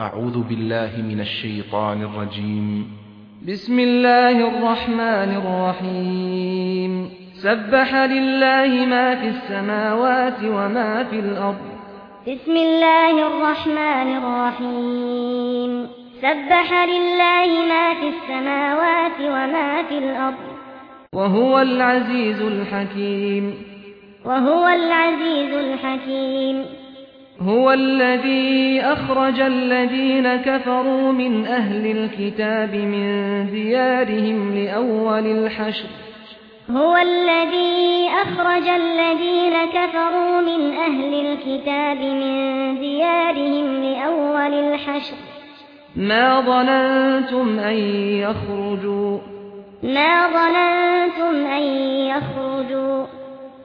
أعوذ بالله من الشيطان الرجيم. بسم الله الرحمن الرحيم. سبح لله ما في السماوات وما في الأرض. بسم الله الرحمن الرحيم. سبح لله ما في السماوات وما في الأرض. وهو العزيز الحكيم. وهو العزيز الحكيم. هو الذي أخرج الذين كفروا من أهل الكتاب من ديارهم لأول الحشر. هو الذي أخرج الذين كفروا من أهل الكتاب من ديارهم لأول الحشر. ما ظننتم أن يخرجوا؟ ما ظننتم أن يخرجوا؟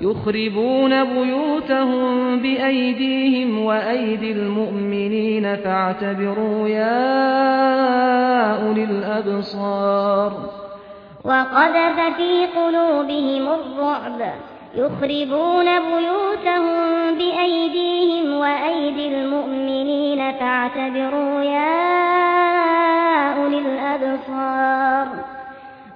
يخربون بيوتهم بأيديهم وأيدي المؤمنين فاعتبروا يا أولي الأبصار. وقذف في قلوبهم الرعب. يخربون بيوتهم بأيديهم وأيدي المؤمنين فاعتبروا يا أولي الأبصار.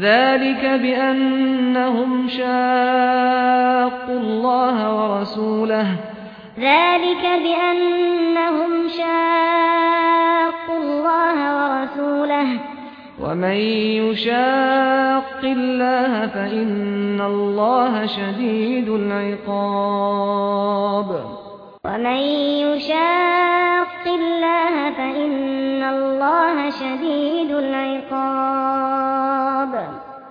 ذلك بأنهم شاقوا الله ورسوله. ذلك بأنهم شاقوا الله ورسوله. ومن يشاق الله فإن الله شديد العقاب. ومن يشاق الله فإن الله شديد العقاب.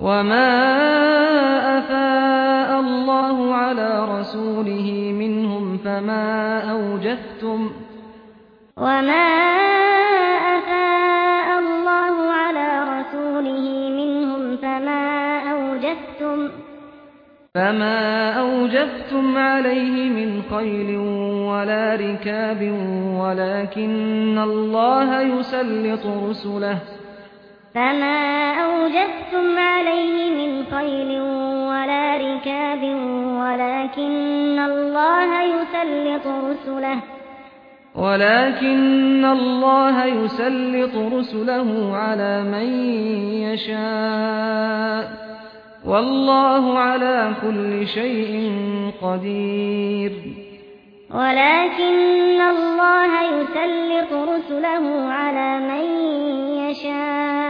وما أفاء الله على رسوله منهم فما أوجفتم وما أفاء الله على رسوله منهم فما أوجفتم فما أوجفتم عليه من خيل ولا ركاب ولكن الله يسلط رسله فما أوجبتم عليه من خيل ولا ركاب ولكن الله يسلط رسله ولكن الله يسلط رسله على من يشاء والله على كل شيء قدير ولكن الله يسلط رسله على من يشاء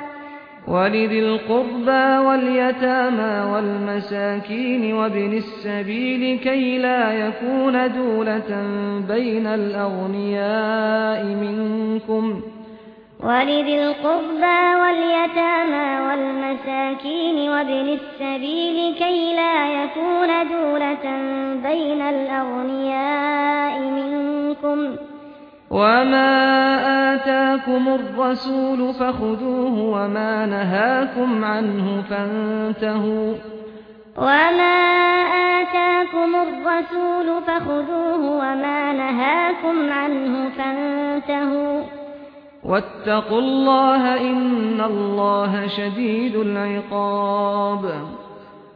ولذي القربى واليتامى والمساكين وابن السبيل كي لا يكون دولة بين الأغنياء منكم. ولذي القربى واليتامى والمساكين وابن السبيل كي لا يكون دولة بين الأغنياء منكم. وما آتاكم الرسول فخذوه وما نهاكم عنه فانتهوا وما آتاكم الرسول فخذوه وما نهاكم عنه فانتهوا واتقوا الله إن الله شديد العقاب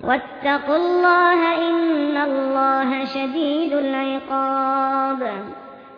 واتقوا الله إن الله شديد العقاب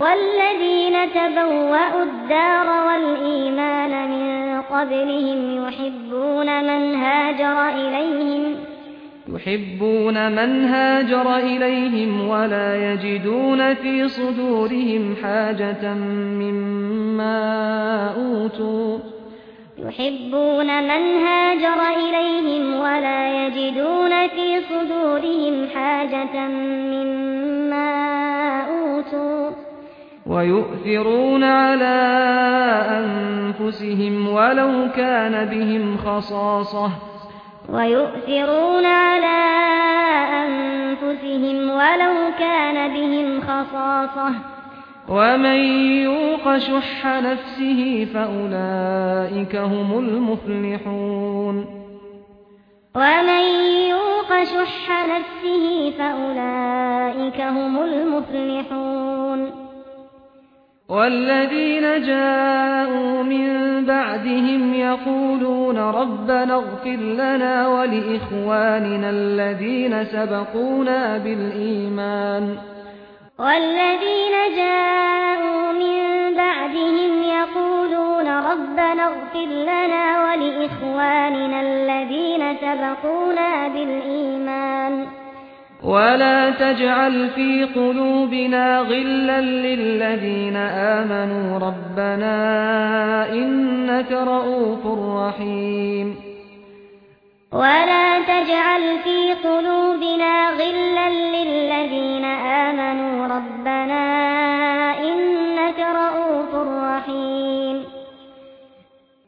والذين تبوأوا الدار والإيمان من قبلهم يحبون من هاجر إليهم يحبون من هاجر إليهم ولا يجدون في صدورهم حاجة مما أوتوا. يحبون من هاجر إليهم ولا يجدون في صدورهم حاجة مما أوتوا. ويؤثرون على أنفسهم ولو كان بهم خصاصة. ويؤثرون على أنفسهم ولو كان بهم خصاصة. ومن يوق شح نفسه فأولئك هم المفلحون. ومن يوق شح نفسه فأولئك هم المفلحون. والذين جاءوا من بعدهم يقولون ربنا اغفر لنا ولإخواننا الذين سبقونا بالإيمان. والذين جاءوا من بعدهم يقولون ربنا اغفر لنا ولإخواننا الذين سبقونا بالإيمان. ولا تجعل في قلوبنا غلا للذين آمنوا ربنا إنك رؤوف رحيم ولا تجعل في قلوبنا غلا للذين آمنوا ربنا إنك رؤوف رحيم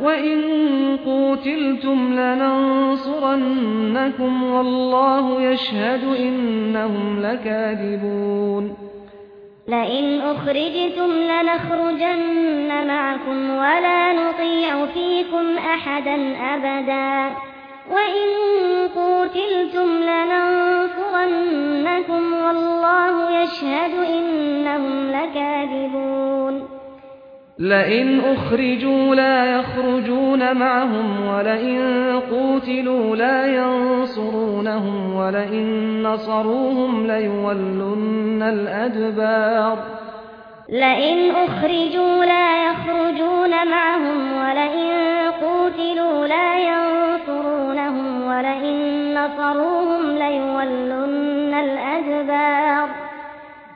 وَإِن قُوتِلْتُمْ لَنَنصُرَنَّكُمْ وَاللَّهُ يَشْهَدُ إِنَّهُمْ لَكَاذِبُونَ لَئِنْ أُخْرِجْتُمْ لَنَخْرُجَنَّ مَعَكُمْ وَلَا نُطِيعُ فِيكُمْ أَحَدًا أَبَدًا وَإِن قُوتِلْتُمْ لَنَنصُرَنَّكُمْ وَاللَّهُ يَشْهَدُ إِنَّهُمْ لَكَاذِبُونَ لئن أخرجوا لا يخرجون معهم ولئن قوتلوا لا ينصرونهم ولئن نصروهم ليولن الأدبار. لئن أخرجوا لا يخرجون معهم ولئن قوتلوا لا ينصرونهم ولئن نصروهم ليولن الأدبار.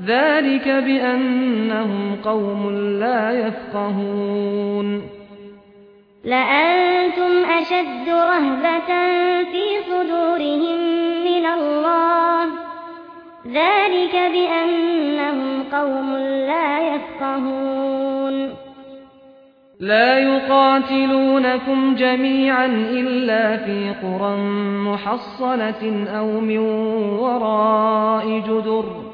ذلك بأنهم قوم لا يفقهون. لأنتم أشد رهبة في صدورهم من الله. ذلك بأنهم قوم لا يفقهون. لا يقاتلونكم جميعا إلا في قرى محصنة أو من وراء جدر.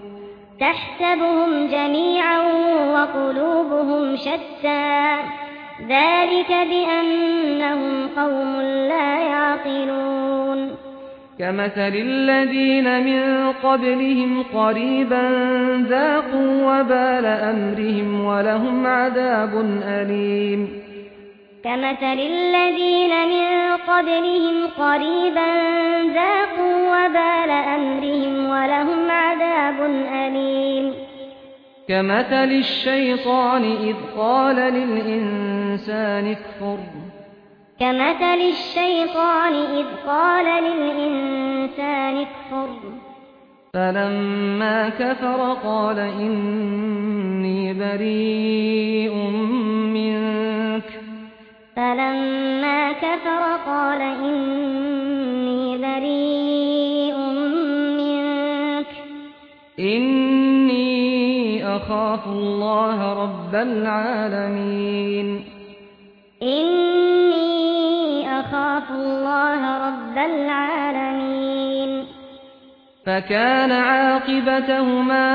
تحسبهم جميعا وقلوبهم شتى. ذلك بأنهم قوم لا يعقلون. كمثل الذين من قبلهم قريبا ذاقوا وبال أمرهم ولهم عذاب أليم. كمثل الذين من قبلهم قريبا ذاقوا وبال كمثل الشيطان إذ قال للإنسان اكفر. كمثل الشيطان إذ قال للإنسان اكفر. فلما كفر قال إني بريء منك. فلما كفر قال إني بريء منك. إني أخاف الله رب العالمين إني أخاف الله رب العالمين فكان عاقبتهما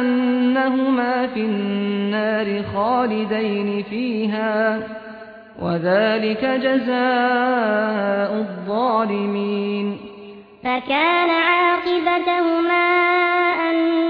أنهما في النار خالدين فيها وذلك جزاء الظالمين فكان عاقبتهما أن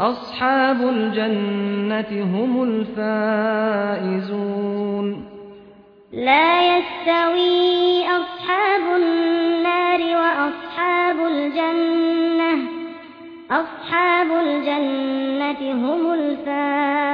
أصحاب الجنة هم الفائزون. لا يستوي أصحاب النار وأصحاب الجنة. أصحاب الجنة هم الفائزون.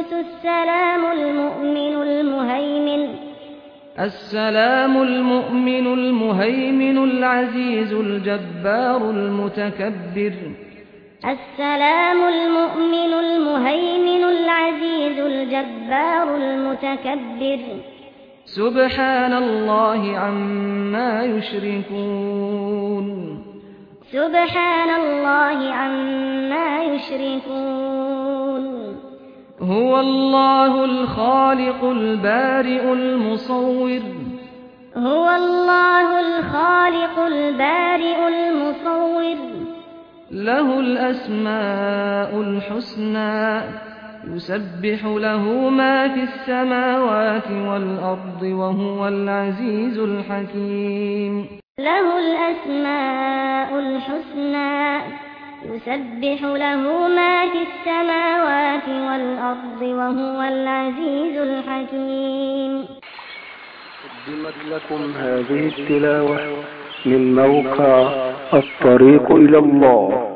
القدوس السلام المؤمن المهيمن. السلام المؤمن المهيمن العزيز الجبار المتكبر. السلام المؤمن المهيمن العزيز الجبار المتكبر. سبحان الله عما يشركون سبحان الله عما يشركون هو الله الخالق البارئ المصور. هو الله الخالق البارئ المصور. له الأسماء الحسنى. يسبح له ما في السماوات والأرض وهو العزيز الحكيم. له الأسماء الحسنى. يسبح له ما في السماوات والأرض وهو العزيز الحكيم. قدمت لكم هذه التلاوة من موقع الطريق إلى الله.